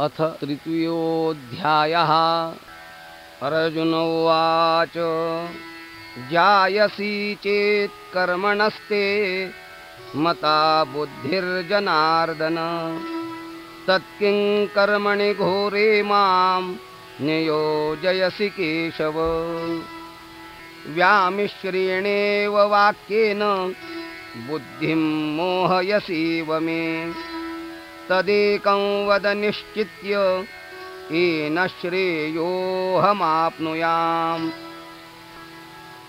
अथ तृतीयोऽध्यायः। अर्जुन उवाच जायसि चेत् कर्मणस्ते मता बुद्धिर्जनार्दन। तत्किं कर्मणि घोरे मां नियोजयसि केशव। व्यामिश्रेणेव वाक्येन बुद्धिं मोहयसीव मे तदेकं वद निश्चित्य येन श्रेयोऽहमाप्नुयाम्।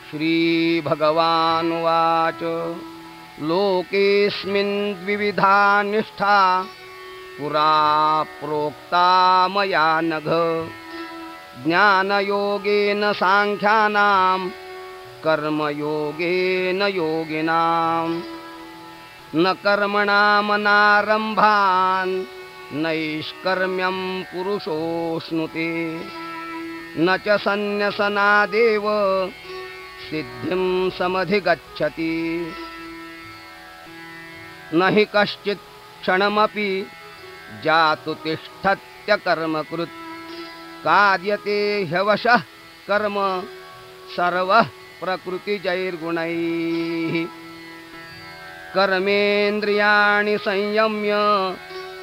श्रीभगवानुवाच लोकेऽस्मिन् द्विविधा निष्ठा पुरा प्रोक्ता मया नघ। ज्ञानयोगेन साङ्ख्यानां कर्मयोगेन योगिनाम् न कर्मणामनारम्भान् नैष्कर्म्यं पुरुषोऽश्नुते न च सन्न्यसनादेव सिद्धिं समधिगच्छति। न हि कश्चित् क्षणमपि जातु तिष्ठत्यकर्मकृत् कार्यते ह्यवशः कर्म सर्वः प्रकृतिजैर्गुणैः कर्मेन्द्रियाणि संयम्य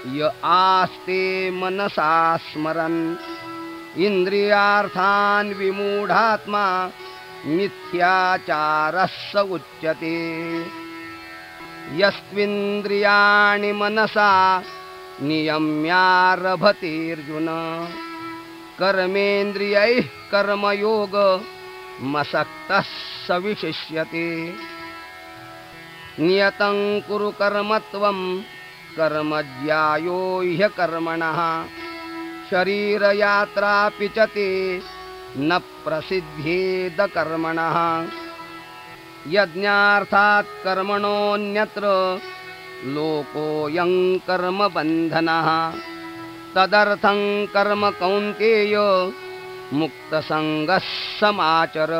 य आस्ते मनसा स्मरन्। इन्द्रियार्थान् विमूढात्मा मिथ्याचारः स उच्यते। यस्त्विन्द्रियाणि मनसा नियम्यारभतेऽर्जुन। कर्मेन्द्रियैः कर्मयोगमसक्तः स विशिष्यते नियतं कुरु कर्मत्वं कर्मज्यायो ह्यकर्मणः शरीरयात्रापि च ते न प्रसिद्ध्येदकर्मणः यज्ञार्थात् कर्मणोऽन्यत्र लोकोऽयं कर्मबन्धनः। तदर्थं कर्म कौन्तेय मुक्तसङ्गः समाचर।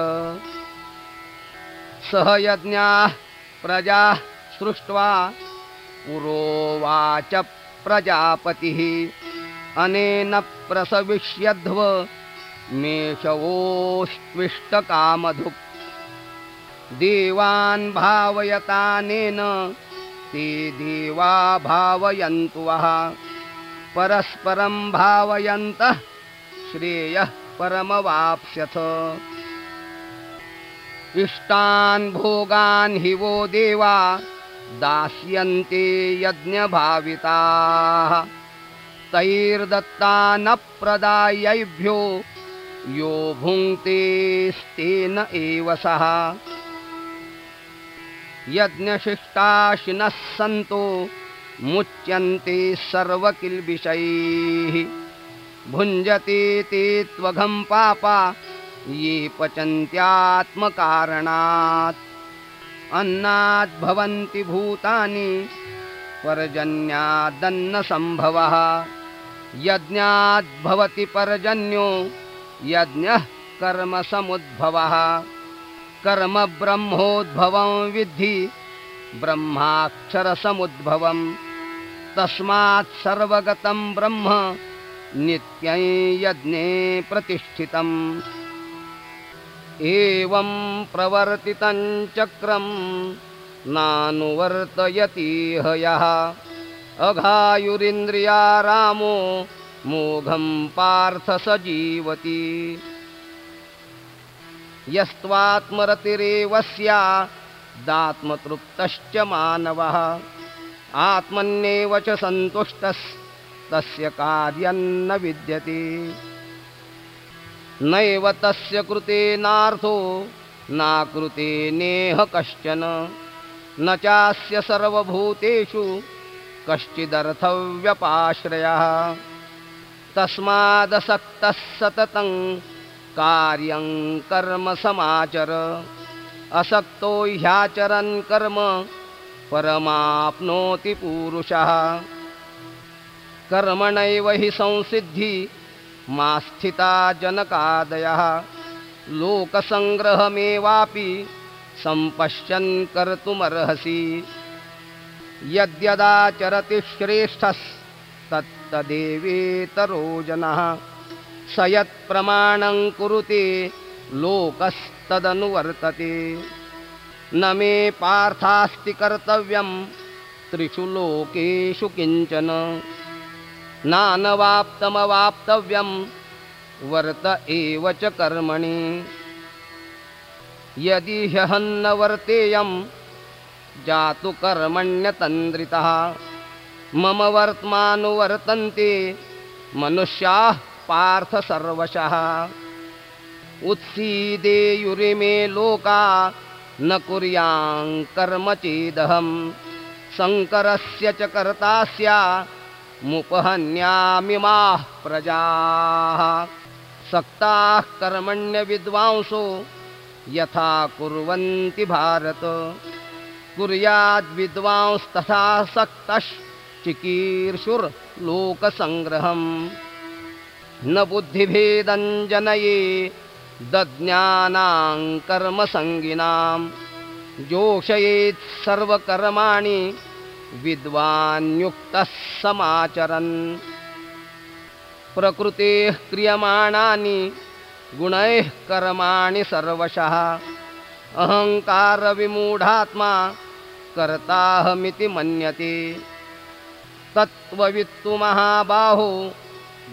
सह यज्ञाः प्रजाः सृष्ट्वा पुरोवाच प्रजापतिः। अनेन प्रसविष्यध्व मेषवोस्त्विष्टकामधुक् देवान् भावयतानेन ते देवा भावयन्तु वः परस्परं भावयन्तः श्रेयः परमवाप्स्यथ इष्टान् भोगान् हि वो देवा दास्यन्ते यज्ञभाविताः। तैर्दत्तानप्रदायैभ्यो यो भुङ्क्तेस्तेन एव सः। यज्ञशिष्टाशिनः सन्तो मुच्यन्ते सर्वकिल्बिषैः। भुञ्जते ते त्वघं पापा ये पचन्त्यात्मकारणात्। अन्नाद्भवन्ति भूतानि पर्जन्यादन्नसम्भवः। यज्ञाद्भवति पर्जन्यो यज्ञः कर्मसमुद्भवः। कर्म ब्रह्मोद्भवं विद्धि ब्रह्माक्षरसमुद्भवं तस्मात् सर्वगतं ब्रह्म नित्यं यज्ञे प्रतिष्ठितम् एवं प्रवर्तितं चक्रं नानुवर्तयतीह यः अघायुरिन्द्रियारामो मोघं पार्थ स जीवति यस्त्वात्मरतिरेव स्यादात्मतृप्तश्च मानवः। आत्मन्येव च सन्तुष्टस्तस्य कार्यं न विद्यते नैव तस्य कृतेनार्थो नाकृते नेह कश्चन। न चास्य सर्वभूतेषु कश्चिदर्थव्यपाश्रयः। तस्मादसक्तः सततं कार्यं कर्म समाचर। असक्तो ह्याचरन् कर्म परमाप्नोति पूरुषः। कर्मणैव हि संसिद्धि मा स्थिता जनकादयः। लोकसङ्ग्रहमेवापि सम्पश्यन् कर्तुमर्हसि। यद्यदाचरति श्रेष्ठस्तत् तदेवेतरो जनः स यत्प्रमाणं कुरुते लोकस्तदनुवर्तते। न मे पार्थास्ति कर्तव्यं त्रिषु लोकेषु किञ्चन नानवाप्तमवाप्तव्यं वर्त एव च कर्मणि। यदि ह्यहन्न वर्तेयं जातु कर्मण्यतन्द्रितः। मम वर्त्मानुवर्तन्ते मनुष्याः पार्थ सर्वशः। उत्सीदेयुरिमे लोका न कुर्यां कर्म चेदहं शङ्करस्य च कर्ता स्यामुपहन्यामिमाः प्रजाः। सक्ताः कर्मण्यविद्वांसो यथा कुर्वन्ति भारत। कुर्याद्विद्वांस्तथा सक्तश्चिकीर्षुर्लोकसङ्ग्रहम्। न बुद्धिभेदं जनये दज्ञानां कर्मसङ्गिनां जोषयेत् सर्वकर्माणि विद्वान्युक्तः समाचरन्। प्रकृतेः क्रियमाणानि गुणैः कर्माणि सर्वशः। अहङ्कारविमूढात्मा कर्ताहमिति मन्यते। तत्त्ववित्तु महाबाहो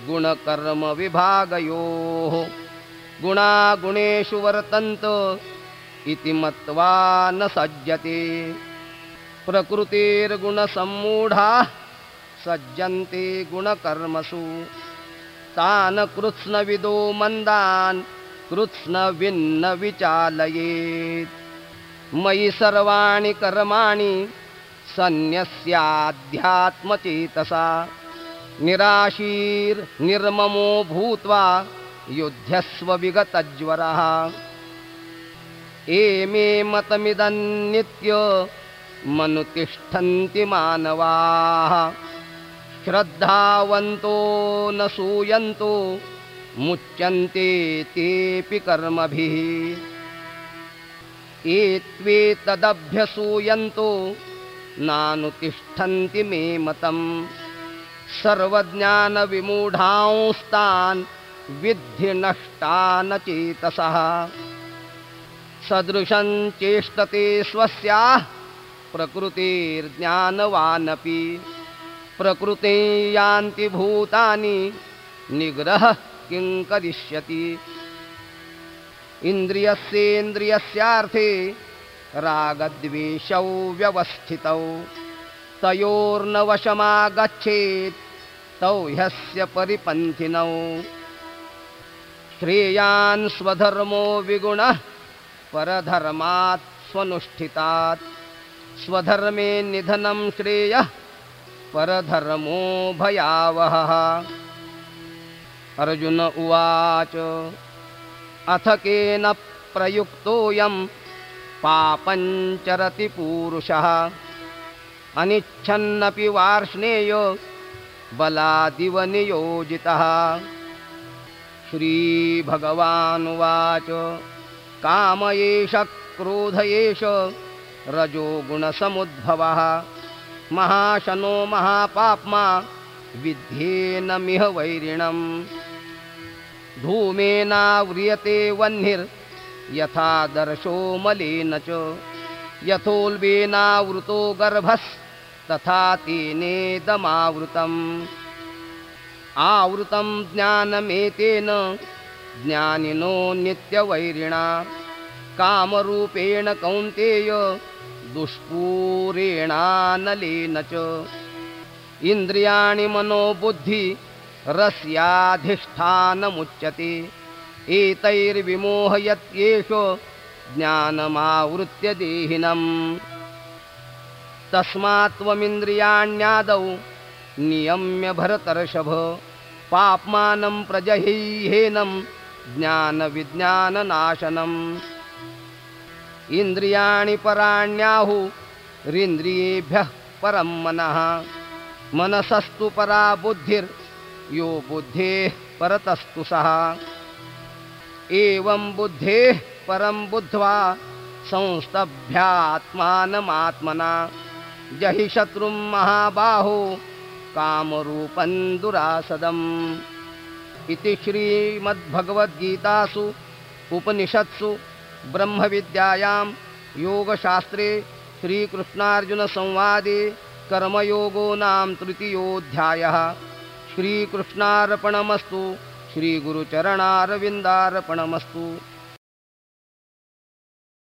गुणकर्मविभागयोः। गुणागुणेषु वर्तन्त इति मत्वा न सज्जते प्रकृतिर्गुणसम्मूढाः सज्जन्ते गुणकर्मसु। तान् कृत्स्नविदो मन्दान् कृत्स्नविन्न विचालयेत् मयि सर्वाणि कर्माणि सन्न्यस्याध्यात्मचेतसा। निराशीर्निर्ममो भूत्वा युध्यस्व विगतज्वरः। एमे मतमिदन्नित्य मनुतिष्ठन्ति मानवाः। श्रद्धावन्तो न सूयन्तो मुच्यन्ते तेऽपि कर्मभिः। एत्वेतदभ्यसूयन्तो नानुतिष्ठन्ति मे मतम्। सर्वज्ञानविमूढांस्तान् विद्धि नष्टान चेतसः। सदृशं चेष्टते स्वस्याः प्रकृतिर्ज्ञानवानपि प्रकृते यान्ति भूतानि निग्रह किं करिष्यति? इन्द्रियस्येन्द्रियस्यार्थे रागद्वेषौ व्यवस्थितौ तयोर्न वशमागच्छेत् तौ ह्यस्य परिपन्थिनौ। श्रेयान् स्वधर्मो विगुणः परधर्मात् स्वनुष्ठितात् स्वधर्मे निधनं श्रेयः परधर्मो भयावहः। अर्जुन उवाच अथ केन प्रयुक्तोऽयं पापञ्चरति पूरुषः। अनिच्छन्नपि वार्ष्णेय बलादिव नियोजितः। श्रीभगवानुवाच काम एष क्रोध एष रजोगुणसमुद्भवः। महाशनो महापाप्मा विध्येनमिह वैरिणम्। धूमेनाव्रियते वह्निर्यथा दर्शो मलेन च। यथोल्बेनावृतो गर्भस्तथा तेनेदमावृतम् आवृतं ज्ञानमेतेन ज्ञानिनो नित्यवैरिणा। कामरूपेण कौन्तेय दुष्पूरेणानलेन च इन्द्रियाणि मनोबुद्धि रस्याधिष्ठानमुच्यते। एतैर्विमोहयत्येष ज्ञानमावृत्य देहिनम्। तस्मात् त्वमिन्द्रियाण्यादौ नियम्य भरतर्षभ। पाप्मानं प्रजह्येनं ज्ञानविज्ञाननाशनम् इन्द्रियाणि पराण्याहुरिन्द्रियेभ्यः परं मनः। मनसस्तु परा बुद्धिर्यो बुद्धेः परतस्तु सः। एवं बुद्धेः परं बुद्ध्वा संस्तभ्यात्मानमात्मना। जहि शत्रुं महाबाहो कामरूपं दुरासदम्। इति श्रीमद्भगवद्गीतासु उपनिषत्सु ब्रह्मविद्यायां योगशास्त्रे श्रीकृष्णार्जुनसंवादे कर्मयोगो नाम तृतीयोऽध्यायः। श्रीकृष्णार्पणमस्तु श्रीगुरुचरणारविन्दार्पणमस्तु।